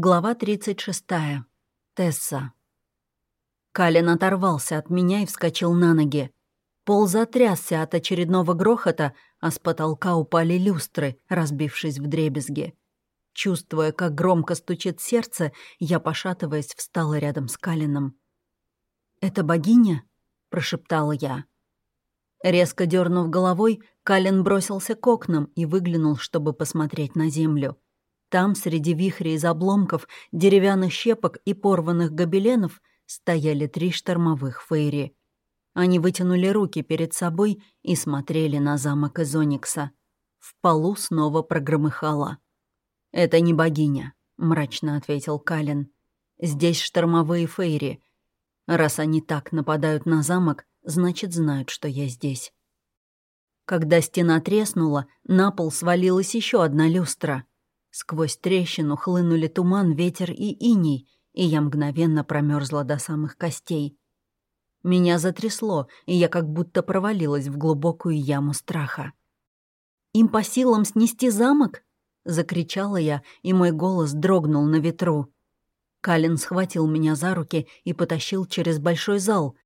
Глава 36. Тесса. Калин оторвался от меня и вскочил на ноги. Пол затрясся от очередного грохота, а с потолка упали люстры, разбившись в дребезги. Чувствуя, как громко стучит сердце, я, пошатываясь, встала рядом с Калином. «Это богиня?» — прошептала я. Резко дернув головой, Калин бросился к окнам и выглянул, чтобы посмотреть на землю — там, среди вихрей из обломков, деревянных щепок и порванных гобеленов, стояли три штормовых фейри. Они вытянули руки перед собой и смотрели на замок из Оникса. В полу снова прогромыхало. «Это не богиня», — мрачно ответил Калин. «Здесь штормовые фейри. Раз они так нападают на замок, значит, знают, что я здесь». Когда стена треснула, на пол свалилась еще одна люстра — Сквозь трещину хлынули туман, ветер и иней, и я мгновенно промерзла до самых костей. Меня затрясло, и я как будто провалилась в глубокую яму страха. «Им по силам снести замок?» — закричала я, и мой голос дрогнул на ветру. Калин схватил меня за руки и потащил через большой зал.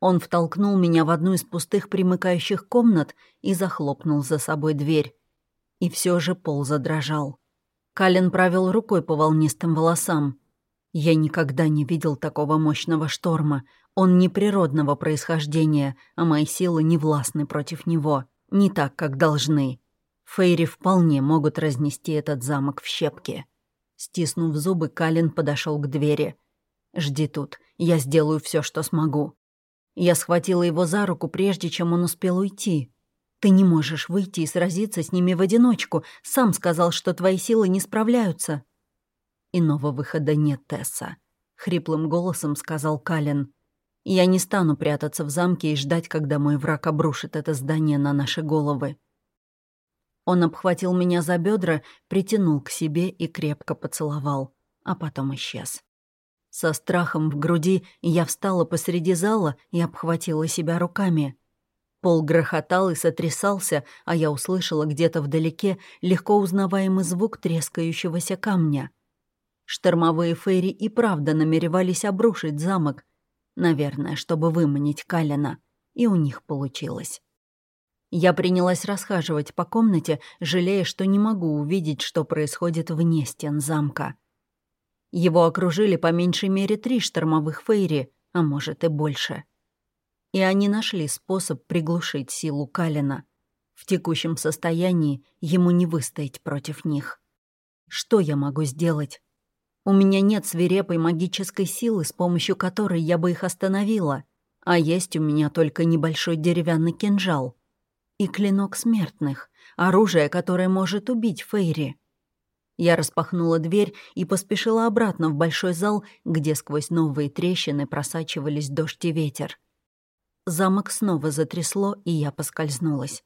Он втолкнул меня в одну из пустых примыкающих комнат и захлопнул за собой дверь. И все же пол задрожал. Калин провел рукой по волнистым волосам. Я никогда не видел такого мощного шторма. Он не природного происхождения, а мои силы не властны против него. Не так, как должны. Фейри вполне могут разнести этот замок в щепки. Стиснув зубы, Калин подошел к двери. «Жди тут. Я сделаю все, что смогу». Я схватила его за руку, прежде чем он успел уйти. Ты не можешь выйти и сразиться с ними в одиночку. Сам сказал, что твои силы не справляются». «Иного выхода нет, Тесса», — хриплым голосом сказал Калин. «Я не стану прятаться в замке и ждать, когда мой враг обрушит это здание на наши головы». Он обхватил меня за бедра, притянул к себе и крепко поцеловал, а потом исчез. Со страхом в груди я встала посреди зала и обхватила себя руками — Пол грохотал и сотрясался, а я услышала где-то вдалеке легко узнаваемый звук трескающегося камня. Штормовые фейри и правда намеревались обрушить замок. Наверное, чтобы выманить Калина. И у них получилось. Я принялась расхаживать по комнате, жалея, что не могу увидеть, что происходит вне стен замка. Его окружили по меньшей мере три штормовых фейри, а может и больше — и они нашли способ приглушить силу Калина. В текущем состоянии ему не выстоять против них. Что я могу сделать? У меня нет свирепой магической силы, с помощью которой я бы их остановила, а есть у меня только небольшой деревянный кинжал и клинок смертных, оружие, которое может убить Фейри. Я распахнула дверь и поспешила обратно в большой зал, где сквозь новые трещины просачивались дождь и ветер. Замок снова затрясло, и я поскользнулась.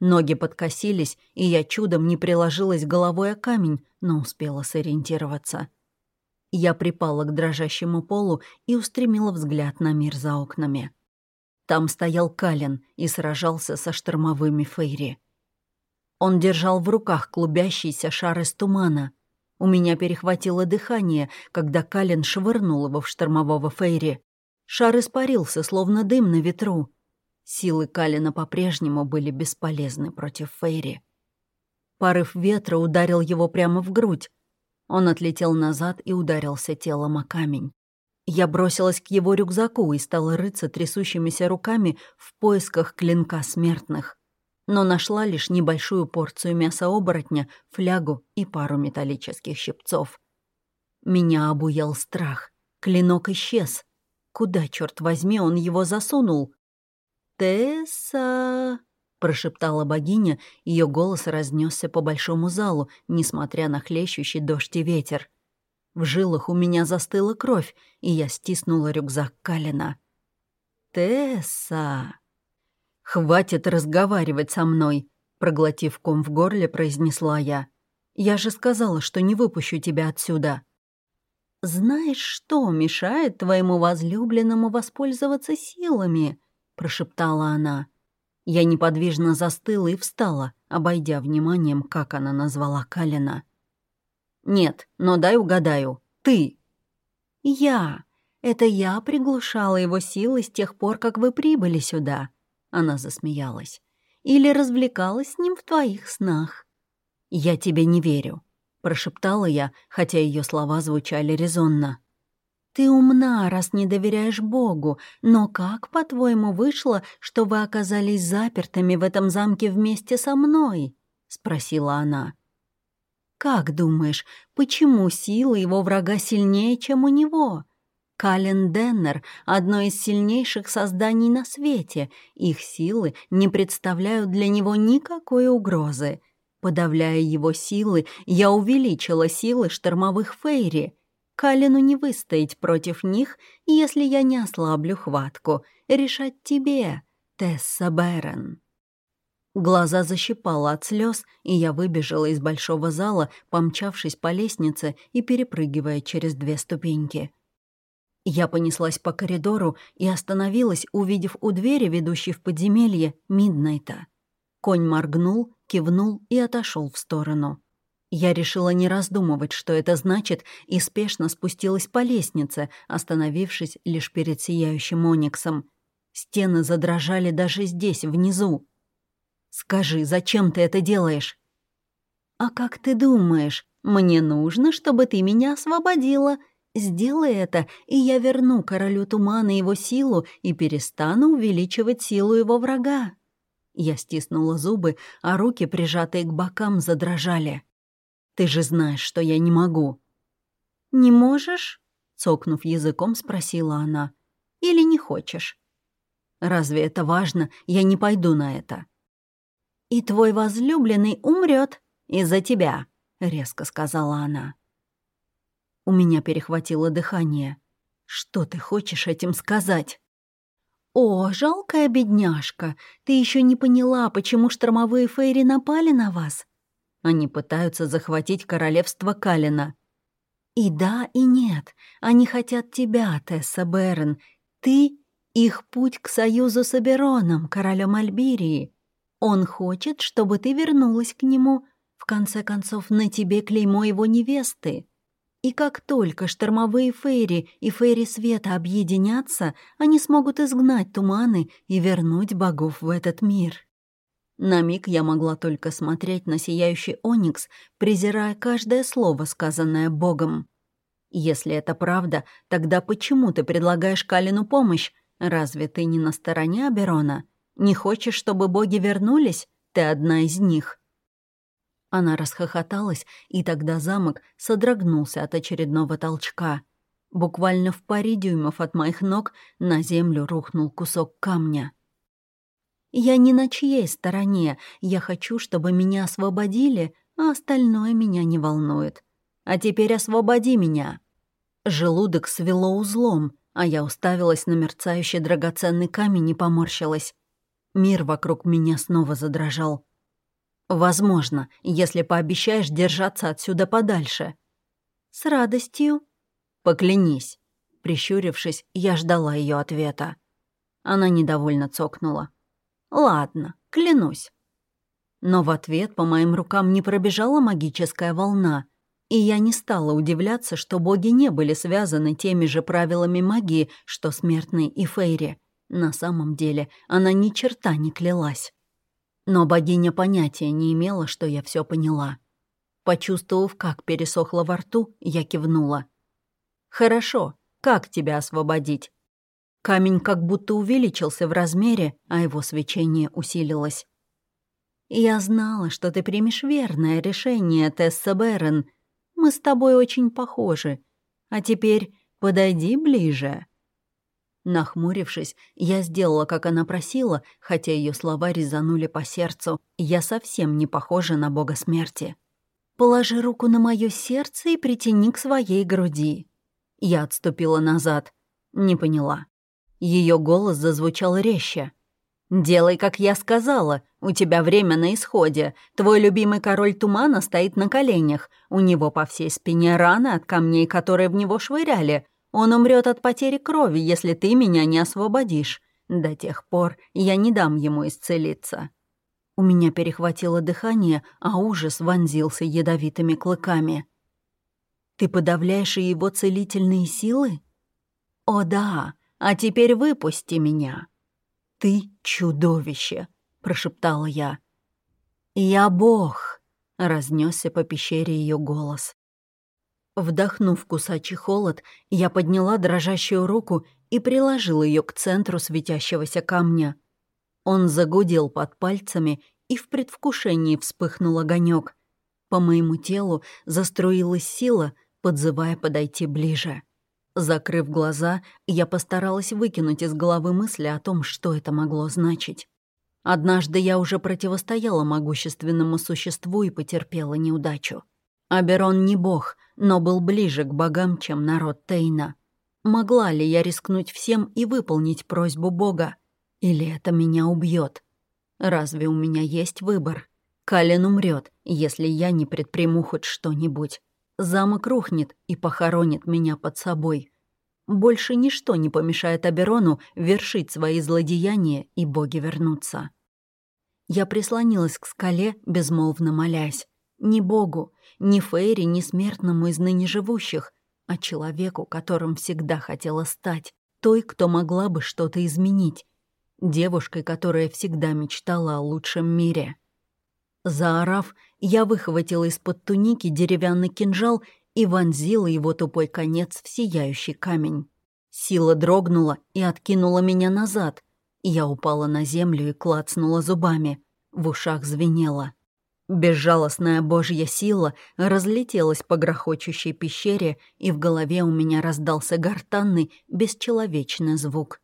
Ноги подкосились, и я чудом не приложилась головой о камень, но успела сориентироваться. Я припала к дрожащему полу и устремила взгляд на мир за окнами. Там стоял Калин и сражался со штормовыми фейри. Он держал в руках клубящийся шар из тумана. У меня перехватило дыхание, когда Калин швырнул его в штормового фейри. Шар испарился, словно дым на ветру. Силы Калина по-прежнему были бесполезны против Фейри. Порыв ветра ударил его прямо в грудь. Он отлетел назад и ударился телом о камень. Я бросилась к его рюкзаку и стала рыться трясущимися руками в поисках клинка смертных. Но нашла лишь небольшую порцию мяса оборотня, флягу и пару металлических щипцов. Меня обуял страх. Клинок исчез. Куда, черт возьми, он его засунул? «Тесса!» — прошептала богиня, ее голос разнесся по большому залу, несмотря на хлещущий дождь и ветер. В жилах у меня застыла кровь, и я стиснула рюкзак Калина. «Тесса!» «Хватит разговаривать со мной!» Проглотив ком в горле, произнесла я. «Я же сказала, что не выпущу тебя отсюда!» «Знаешь, что мешает твоему возлюбленному воспользоваться силами?» — прошептала она. Я неподвижно застыла и встала, обойдя вниманием, как она назвала Калина. «Нет, но дай угадаю. Ты». «Я. Это я приглушала его силы с тех пор, как вы прибыли сюда». Она засмеялась. «Или развлекалась с ним в твоих снах». «Я тебе не верю», — прошептала я, хотя ее слова звучали резонно. «Ты умна, раз не доверяешь Богу, но как, по-твоему, вышло, что вы оказались запертыми в этом замке вместе со мной?» — спросила она. «Как думаешь, почему сила его врага сильнее, чем у него?» Кален Деннер — одно из сильнейших созданий на свете. Их силы не представляют для него никакой угрозы. Подавляя его силы, я увеличила силы штормовых фейри. Калину не выстоять против них, если я не ослаблю хватку. Решать тебе, Тесса Бэрон. Глаза защипало от слез, и я выбежала из большого зала, помчавшись по лестнице и перепрыгивая через две ступеньки. Я понеслась по коридору и остановилась, увидев у двери, ведущей в подземелье, Миднайта. Конь моргнул, кивнул и отошел в сторону. Я решила не раздумывать, что это значит, и спешно спустилась по лестнице, остановившись лишь перед сияющим ониксом. Стены задрожали даже здесь, внизу. «Скажи, зачем ты это делаешь?» «А как ты думаешь, мне нужно, чтобы ты меня освободила?» Сделай это, и я верну королю тумана его силу и перестану увеличивать силу его врага». Я стиснула зубы, а руки, прижатые к бокам, задрожали. «Ты же знаешь, что я не могу». «Не можешь?» — цокнув языком, спросила она. «Или не хочешь?» «Разве это важно? Я не пойду на это». «И твой возлюбленный умрет из-за тебя», — резко сказала она. У меня перехватило дыхание. «Что ты хочешь этим сказать?» «О, жалкая бедняжка, ты еще не поняла, почему штормовые фейри напали на вас?» Они пытаются захватить королевство Калина. «И да, и нет. Они хотят тебя, Тесса Берн. Ты — их путь к союзу с Абероном, королем Альбирии. Он хочет, чтобы ты вернулась к нему. В конце концов, на тебе клеймо его невесты. И как только штормовые фейри и фейри света объединятся, они смогут изгнать туманы и вернуть богов в этот мир. На миг я могла только смотреть на сияющий оникс, презирая каждое слово, сказанное богом. Если это правда, тогда почему ты предлагаешь Калину помощь? Разве ты не на стороне Аберона? Не хочешь, чтобы боги вернулись? Ты одна из них. Она расхохоталась, и тогда замок содрогнулся от очередного толчка. Буквально в паре дюймов от моих ног на землю рухнул кусок камня. «Я не на чьей стороне. Я хочу, чтобы меня освободили, а остальное меня не волнует. А теперь освободи меня». Желудок свело узлом, а я уставилась на мерцающий драгоценный камень и поморщилась. Мир вокруг меня снова задрожал. Возможно, если пообещаешь держаться отсюда подальше. С радостью. Поклянись. Прищурившись, я ждала ее ответа. Она недовольно цокнула. Ладно, клянусь. Но в ответ по моим рукам не пробежала магическая волна, и я не стала удивляться, что боги не были связаны теми же правилами магии, что смертные и Фейри. На самом деле она ни черта не клялась. Но богиня понятия не имела, что я все поняла. Почувствовав, как пересохло во рту, я кивнула. «Хорошо. Как тебя освободить?» Камень как будто увеличился в размере, а его свечение усилилось. «Я знала, что ты примешь верное решение, Тесса Берн. Мы с тобой очень похожи. А теперь подойди ближе». Нахмурившись, я сделала, как она просила, хотя ее слова резанули по сердцу. Я совсем не похожа на бога смерти. «Положи руку на мое сердце и притяни к своей груди». Я отступила назад. Не поняла. Ее голос зазвучал резче. «Делай, как я сказала. У тебя время на исходе. Твой любимый король тумана стоит на коленях. У него по всей спине раны от камней, которые в него швыряли. Он умрет от потери крови, если ты меня не освободишь. До тех пор я не дам ему исцелиться». У меня перехватило дыхание, а ужас вонзился ядовитыми клыками. Ты подавляешь и его целительные силы? О да, а теперь выпусти меня. Ты чудовище, прошептала я. Я бог, разнесся по пещере ее голос. Вдохнув кусачий холод, я подняла дрожащую руку и приложила ее к центру светящегося камня. Он загудел под пальцами, и в предвкушении вспыхнул огонек. По моему телу заструилась сила, подзывая подойти ближе. Закрыв глаза, я постаралась выкинуть из головы мысли о том, что это могло значить. Однажды я уже противостояла могущественному существу и потерпела неудачу. Аберон не бог, но был ближе к богам, чем народ Тейна. Могла ли я рискнуть всем и выполнить просьбу бога? Или это меня убьет? Разве у меня есть выбор? Калин умрет, если я не предприму хоть что-нибудь. Замок рухнет и похоронит меня под собой. Больше ничто не помешает Аберону вершить свои злодеяния, и боги вернутся. Я прислонилась к скале, безмолвно молясь. Ни богу, ни Фейри, ни смертному из ныне живущих, а человеку, которым всегда хотела стать, той, кто могла бы что-то изменить, девушкой, которая всегда мечтала о лучшем мире. Заорав, я выхватила из-под туники деревянный кинжал и вонзила его тупой конец в сияющий камень. Сила дрогнула и откинула меня назад. Я упала на землю и клацнула зубами. В ушах звенело. Безжалостная божья сила разлетелась по грохочущей пещере, и в голове у меня раздался гортанный, бесчеловечный звук.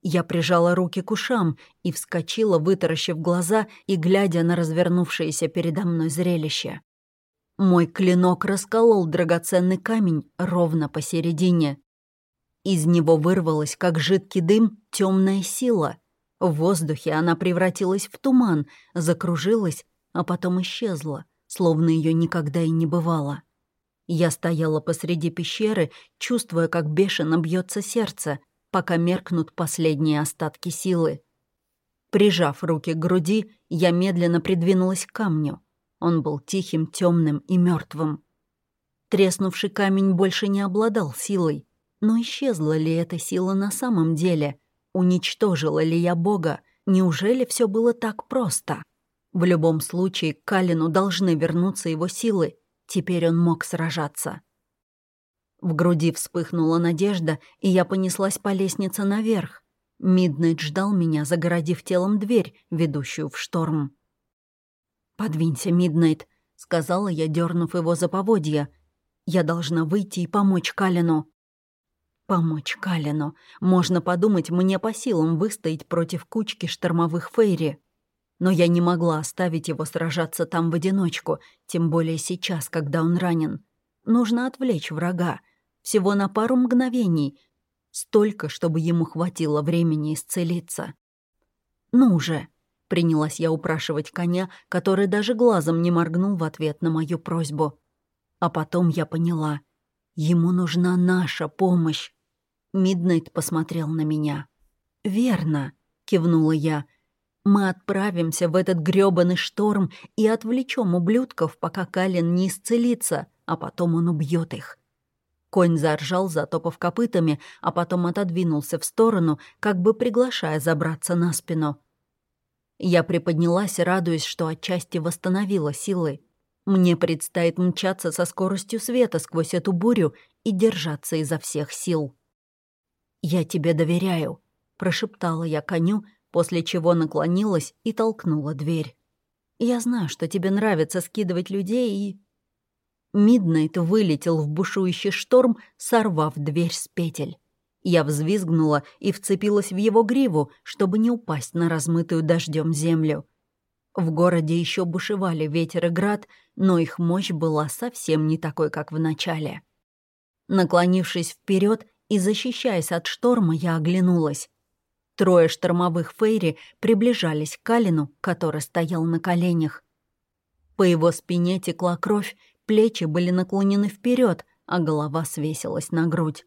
Я прижала руки к ушам и вскочила, вытаращив глаза и глядя на развернувшееся передо мной зрелище. Мой клинок расколол драгоценный камень ровно посередине. Из него вырвалась, как жидкий дым, темная сила. В воздухе она превратилась в туман, закружилась а потом исчезла, словно ее никогда и не бывало. Я стояла посреди пещеры, чувствуя, как бешено бьется сердце, пока меркнут последние остатки силы. Прижав руки к груди, я медленно придвинулась к камню. Он был тихим, темным и мертвым. Треснувший камень больше не обладал силой. Но исчезла ли эта сила на самом деле? Уничтожила ли я Бога? Неужели все было так просто? В любом случае, к Калину должны вернуться его силы. Теперь он мог сражаться. В груди вспыхнула надежда, и я понеслась по лестнице наверх. Миднайт ждал меня, загородив телом дверь, ведущую в шторм. «Подвинься, Миднайт», — сказала я, дернув его за поводья. «Я должна выйти и помочь Калину». «Помочь Калину. Можно подумать, мне по силам выстоять против кучки штормовых фейри». Но я не могла оставить его сражаться там в одиночку, тем более сейчас, когда он ранен. Нужно отвлечь врага. Всего на пару мгновений. Столько, чтобы ему хватило времени исцелиться. «Ну же!» — принялась я упрашивать коня, который даже глазом не моргнул в ответ на мою просьбу. А потом я поняла. Ему нужна наша помощь. Миднайт посмотрел на меня. «Верно», — кивнула я, — мы отправимся в этот грёбаный шторм и отвлечем ублюдков, пока Калин не исцелится, а потом он убьет их. Конь заржал, затопав копытами, а потом отодвинулся в сторону, как бы приглашая забраться на спину. Я приподнялась, радуясь, что отчасти восстановила силы. Мне предстоит мчаться со скоростью света сквозь эту бурю и держаться изо всех сил. «Я тебе доверяю», — прошептала я коню, после чего наклонилась и толкнула дверь. «Я знаю, что тебе нравится скидывать людей и...» Миднайт вылетел в бушующий шторм, сорвав дверь с петель. Я взвизгнула и вцепилась в его гриву, чтобы не упасть на размытую дождем землю. В городе еще бушевали ветер и град, но их мощь была совсем не такой, как в начале. Наклонившись вперед и защищаясь от шторма, я оглянулась. Трое штормовых фейри приближались к Калину, который стоял на коленях. По его спине текла кровь, плечи были наклонены вперед, а голова свесилась на грудь.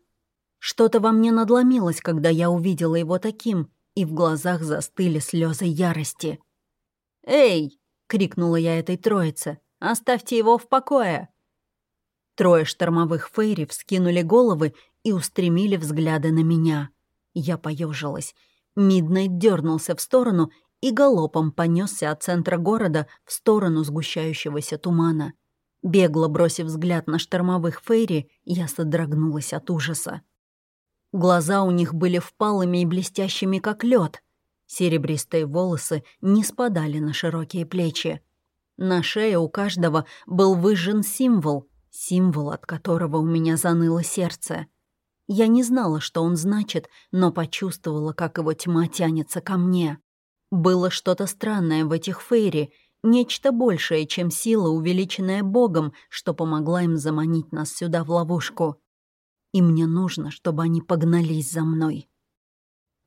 Что-то во мне надломилось, когда я увидела его таким, и в глазах застыли слезы ярости. «Эй!» — крикнула я этой троице. «Оставьте его в покое!» Трое штормовых фейри вскинули головы и устремили взгляды на меня. Я поежилась. Миднайт дернулся в сторону и галопом понесся от центра города в сторону сгущающегося тумана. Бегло бросив взгляд на штормовых фейри, я содрогнулась от ужаса. Глаза у них были впалыми и блестящими, как лед. Серебристые волосы не спадали на широкие плечи. На шее у каждого был выжжен символ, символ, от которого у меня заныло сердце. Я не знала, что он значит, но почувствовала, как его тьма тянется ко мне. Было что-то странное в этих фейри, нечто большее, чем сила, увеличенная Богом, что помогла им заманить нас сюда в ловушку. И мне нужно, чтобы они погнались за мной.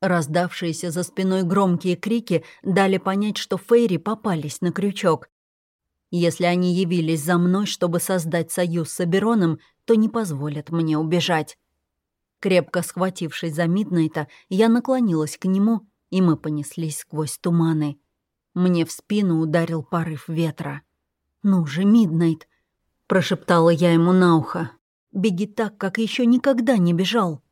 Раздавшиеся за спиной громкие крики дали понять, что Фейри попались на крючок. Если они явились за мной, чтобы создать союз с Абероном, то не позволят мне убежать. Крепко схватившись за Миднайта, я наклонилась к нему, и мы понеслись сквозь туманы. Мне в спину ударил порыв ветра. «Ну же, Миднайт!» — прошептала я ему на ухо. «Беги так, как еще никогда не бежал!»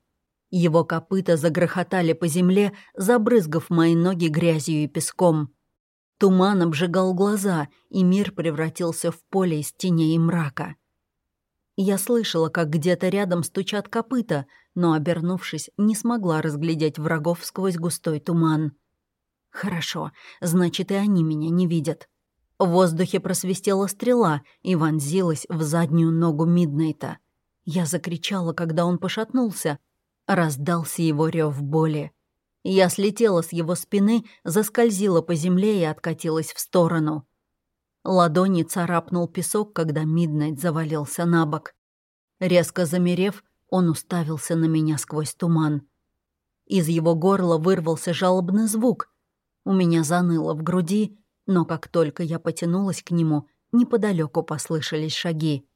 Его копыта загрохотали по земле, забрызгав мои ноги грязью и песком. Туман обжигал глаза, и мир превратился в поле из теней и мрака. Я слышала, как где-то рядом стучат копыта, но, обернувшись, не смогла разглядеть врагов сквозь густой туман. «Хорошо, значит, и они меня не видят». В воздухе просвистела стрела и вонзилась в заднюю ногу Миднейта. Я закричала, когда он пошатнулся, Раздался его рев боли. Я слетела с его спины, заскользила по земле и откатилась в сторону. Ладони царапнул песок, когда Миднайт завалился на бок. Резко замерев, он уставился на меня сквозь туман. Из его горла вырвался жалобный звук. У меня заныло в груди, но как только я потянулась к нему, неподалеку послышались шаги.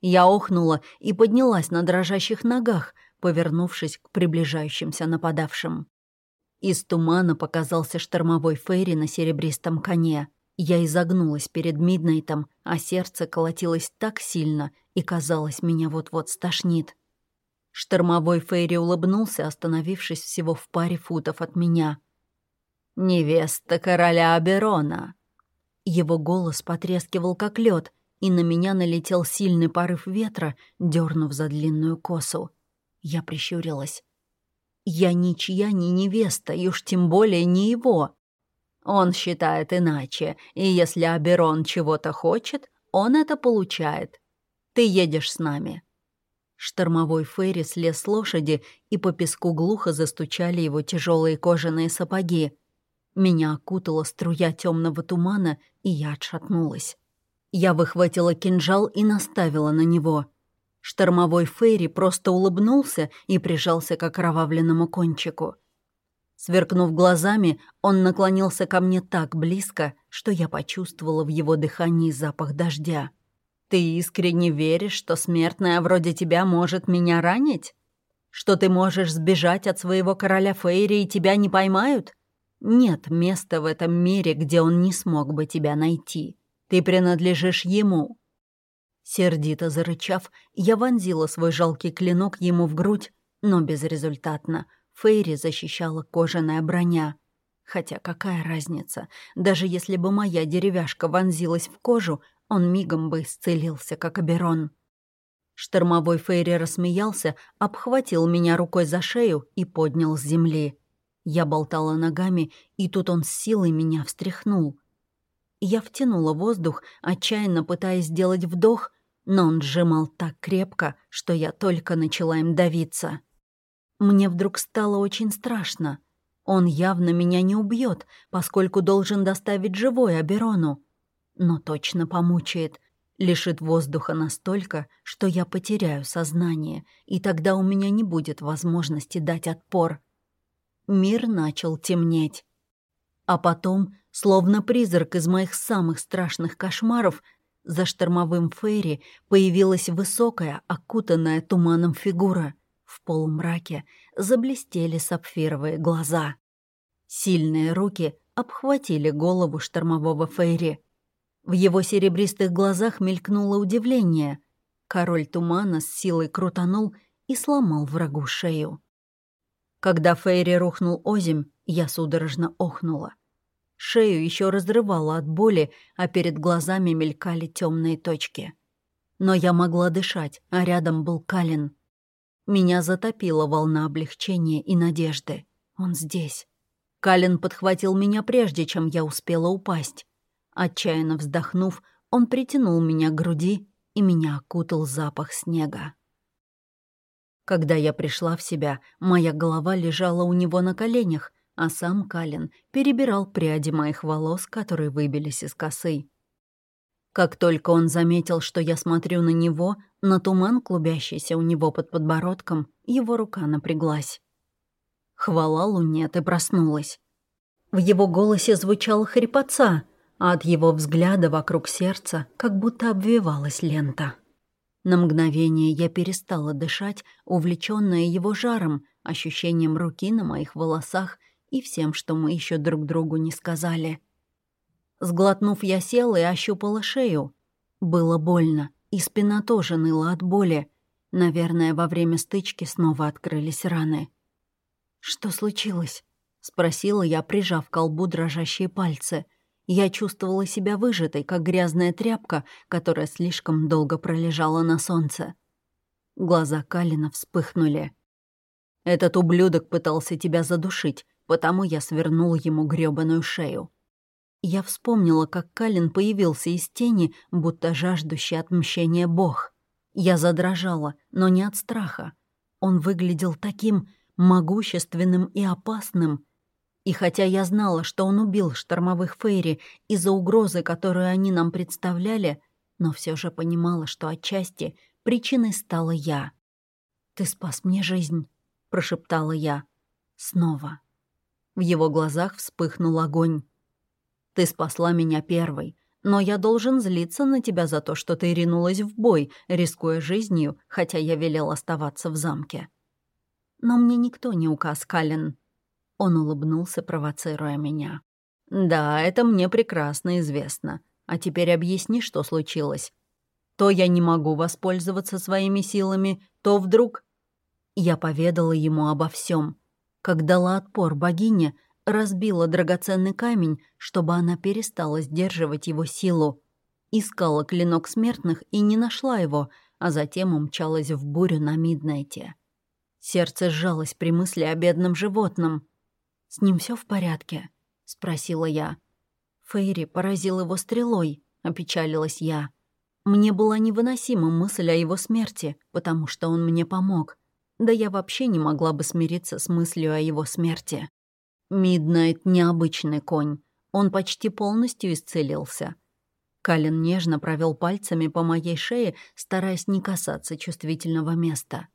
Я охнула и поднялась на дрожащих ногах — повернувшись к приближающимся нападавшим. Из тумана показался штормовой фейри на серебристом коне. Я изогнулась перед Миднайтом, а сердце колотилось так сильно и, казалось, меня вот-вот стошнит. Штормовой фейри улыбнулся, остановившись всего в паре футов от меня. «Невеста короля Аберона!» Его голос потрескивал, как лед, и на меня налетел сильный порыв ветра, дернув за длинную косу. Я прищурилась. «Я ничья не невеста, и уж тем более не его. Он считает иначе, и если Аберон чего-то хочет, он это получает. Ты едешь с нами». Штормовой Ферри слез с лошади, и по песку глухо застучали его тяжелые кожаные сапоги. Меня окутала струя темного тумана, и я отшатнулась. Я выхватила кинжал и наставила на него — Штормовой Фейри просто улыбнулся и прижался к окровавленному кончику. Сверкнув глазами, он наклонился ко мне так близко, что я почувствовала в его дыхании запах дождя. «Ты искренне веришь, что смертная вроде тебя может меня ранить? Что ты можешь сбежать от своего короля Фейри и тебя не поймают? Нет места в этом мире, где он не смог бы тебя найти. Ты принадлежишь ему, Сердито зарычав, я вонзила свой жалкий клинок ему в грудь, но безрезультатно. Фейри защищала кожаная броня. Хотя какая разница, даже если бы моя деревяшка вонзилась в кожу, он мигом бы исцелился, как Аберон. Штормовой Фейри рассмеялся, обхватил меня рукой за шею и поднял с земли. Я болтала ногами, и тут он с силой меня встряхнул. Я втянула воздух, отчаянно пытаясь сделать вдох, но он сжимал так крепко, что я только начала им давиться. Мне вдруг стало очень страшно. Он явно меня не убьет, поскольку должен доставить живой Аберону. Но точно помучает, лишит воздуха настолько, что я потеряю сознание, и тогда у меня не будет возможности дать отпор. Мир начал темнеть. А потом, словно призрак из моих самых страшных кошмаров, за штормовым фейри появилась высокая, окутанная туманом фигура. В полумраке заблестели сапфировые глаза. Сильные руки обхватили голову штормового фейри. В его серебристых глазах мелькнуло удивление. король тумана с силой крутанул и сломал врагу шею. Когда Фейри рухнул озимь, я судорожно охнула. Шею еще разрывало от боли, а перед глазами мелькали темные точки. Но я могла дышать, а рядом был Калин. Меня затопила волна облегчения и надежды. Он здесь. Калин подхватил меня прежде, чем я успела упасть. Отчаянно вздохнув, он притянул меня к груди, и меня окутал запах снега. Когда я пришла в себя, моя голова лежала у него на коленях, а сам Калин перебирал пряди моих волос, которые выбились из косы. Как только он заметил, что я смотрю на него, на туман, клубящийся у него под подбородком, его рука напряглась. Хвала луне, ты проснулась. В его голосе звучал хрипотца, а от его взгляда вокруг сердца как будто обвивалась лента. На мгновение я перестала дышать, увлечённая его жаром, ощущением руки на моих волосах и всем, что мы еще друг другу не сказали. Сглотнув, я села и ощупала шею. Было больно, и спина тоже ныла от боли. Наверное, во время стычки снова открылись раны. «Что случилось?» — спросила я, прижав к колбу дрожащие пальцы. Я чувствовала себя выжатой, как грязная тряпка, которая слишком долго пролежала на солнце. Глаза Калина вспыхнули. «Этот ублюдок пытался тебя задушить, потому я свернул ему грёбаную шею». Я вспомнила, как Калин появился из тени, будто жаждущий отмщения бог. Я задрожала, но не от страха. Он выглядел таким могущественным и опасным. И хотя я знала, что он убил штормовых Фейри из-за угрозы, которую они нам представляли, но все же понимала, что отчасти причиной стала я. «Ты спас мне жизнь», — прошептала я. Снова. В его глазах вспыхнул огонь. «Ты спасла меня первой, но я должен злиться на тебя за то, что ты ринулась в бой, рискуя жизнью, хотя я велел оставаться в замке». Но мне никто не указ, Каллен. Он улыбнулся, провоцируя меня. «Да, это мне прекрасно известно. А теперь объясни, что случилось. То я не могу воспользоваться своими силами, то вдруг...» Я поведала ему обо всем. Как дала отпор богине, разбила драгоценный камень, чтобы она перестала сдерживать его силу. Искала клинок смертных и не нашла его, а затем умчалась в бурю на Миднайте. Сердце сжалось при мысли о бедном животном. «С ним все в порядке?» — спросила я. Фейри поразил его стрелой, опечалилась я. Мне была невыносима мысль о его смерти, потому что он мне помог. Да я вообще не могла бы смириться с мыслью о его смерти. Миднайт — необычный конь. Он почти полностью исцелился. Калин нежно провел пальцами по моей шее, стараясь не касаться чувствительного места.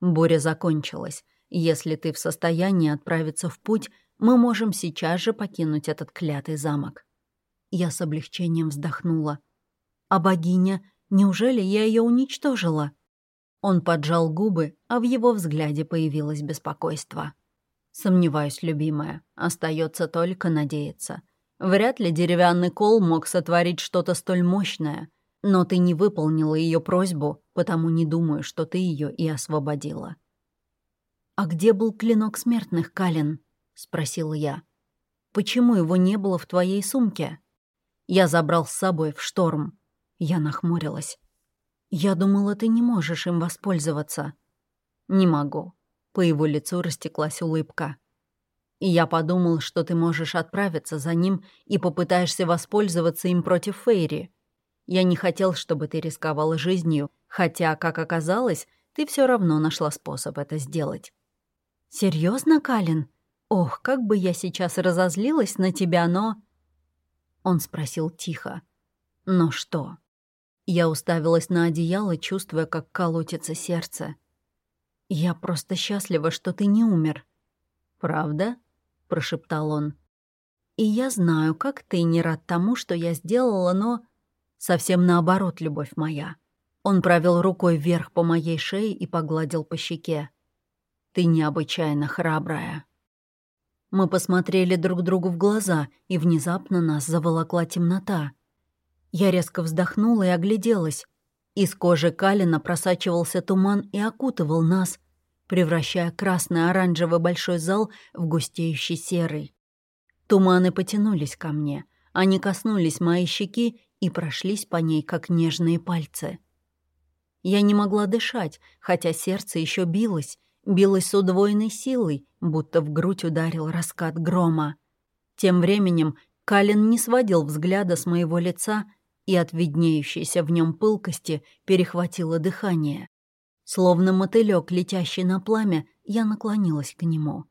Буря закончилась. Если ты в состоянии отправиться в путь, мы можем сейчас же покинуть этот клятый замок». Я с облегчением вздохнула. «А богиня, неужели я ее уничтожила?» Он поджал губы, а в его взгляде появилось беспокойство. «Сомневаюсь, любимая. Остается только надеяться. Вряд ли деревянный кол мог сотворить что-то столь мощное. Но ты не выполнила ее просьбу, потому не думаю, что ты ее и освободила». «А где был клинок смертных, Калин?» — спросила я. «Почему его не было в твоей сумке?» Я забрал с собой в шторм. Я нахмурилась. «Я думала, ты не можешь им воспользоваться». «Не могу». По его лицу растеклась улыбка. «И я подумал, что ты можешь отправиться за ним и попытаешься воспользоваться им против Фейри. Я не хотел, чтобы ты рисковала жизнью, хотя, как оказалось, ты все равно нашла способ это сделать». Серьезно, Калин? Ох, как бы я сейчас разозлилась на тебя, но...» Он спросил тихо. «Но что?» Я уставилась на одеяло, чувствуя, как колотится сердце. «Я просто счастлива, что ты не умер». «Правда?» — прошептал он. «И я знаю, как ты не рад тому, что я сделала, но...» Совсем наоборот, любовь моя. Он провел рукой вверх по моей шее и погладил по щеке. Ты необычайно храбрая. Мы посмотрели друг другу в глаза, и внезапно нас заволокла темнота. Я резко вздохнула и огляделась. Из кожи Калина просачивался туман и окутывал нас, превращая красный оранжевый большой зал в густеющий серый. Туманы потянулись ко мне. Они коснулись моей щеки и прошлись по ней, как нежные пальцы. Я не могла дышать, хотя сердце еще билось, билось с удвоенной силой, будто в грудь ударил раскат грома. Тем временем Калин не сводил взгляда с моего лица, и от виднеющейся в нем пылкости перехватило дыхание. Словно мотылек, летящий на пламя, я наклонилась к нему.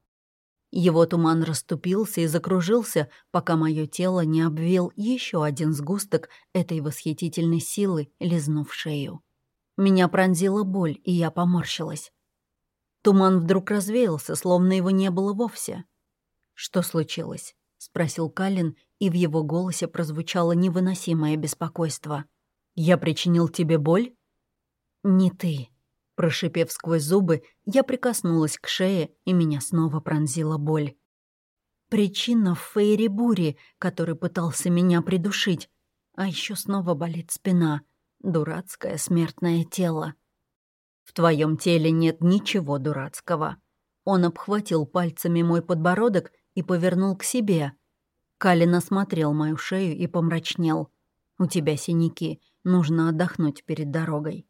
Его туман расступился и закружился, пока мое тело не обвил еще один сгусток этой восхитительной силы, лизнув шею. Меня пронзила боль, и я поморщилась. Туман вдруг развеялся, словно его не было вовсе. «Что случилось?» — спросил Калин, и в его голосе прозвучало невыносимое беспокойство. «Я причинил тебе боль?» «Не ты», Прошипев сквозь зубы, я прикоснулась к шее, и меня снова пронзила боль. Причина в Фейри Бури, который пытался меня придушить. А еще снова болит спина. Дурацкое смертное тело. В твоем теле нет ничего дурацкого. Он обхватил пальцами мой подбородок и повернул к себе. Калин осмотрел мою шею и помрачнел. «У тебя синяки, нужно отдохнуть перед дорогой».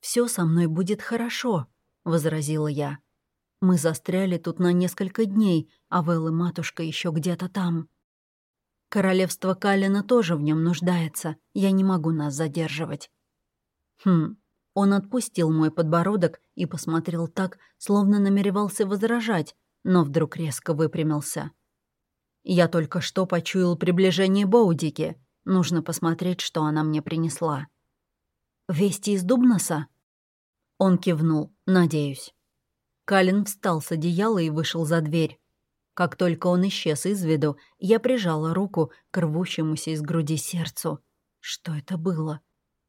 Все со мной будет хорошо», — возразила я. «Мы застряли тут на несколько дней, а Вэл и матушка еще где-то там. Королевство Калина тоже в нем нуждается, я не могу нас задерживать». «Хм». Он отпустил мой подбородок и посмотрел так, словно намеревался возражать, но вдруг резко выпрямился. «Я только что почуял приближение Боудики. Нужно посмотреть, что она мне принесла». «Вести из Дубноса?» Он кивнул. «Надеюсь». Калин встал с одеяла и вышел за дверь. Как только он исчез из виду, я прижала руку к рвущемуся из груди сердцу. Что это было?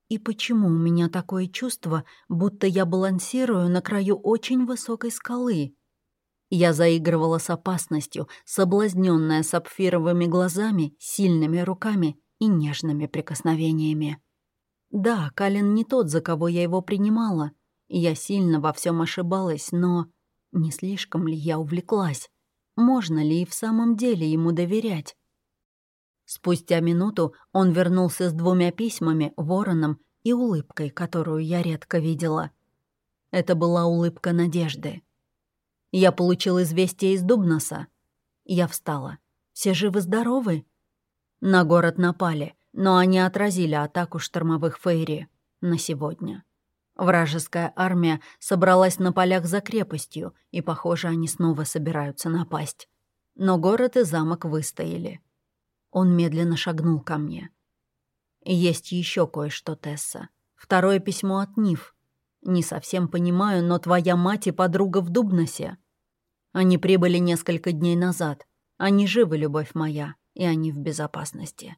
И почему у меня такое чувство, будто я балансирую на краю очень высокой скалы? Я заигрывала с опасностью, соблазненная сапфировыми глазами, сильными руками и нежными прикосновениями. Да, Калин не тот, за кого я его принимала — я сильно во всем ошибалась, но не слишком ли я увлеклась? Можно ли и в самом деле ему доверять? Спустя минуту он вернулся с двумя письмами, вороном и улыбкой, которую я редко видела. Это была улыбка надежды. Я получил известие из Дубноса. Я встала. Все живы-здоровы? На город напали, но они отразили атаку штормовых фейри на сегодня. Вражеская армия собралась на полях за крепостью, и, похоже, они снова собираются напасть. Но город и замок выстояли. Он медленно шагнул ко мне. «Есть еще кое-что, Тесса. Второе письмо от Ниф. Не совсем понимаю, но твоя мать и подруга в Дубносе. Они прибыли несколько дней назад. Они живы, любовь моя, и они в безопасности».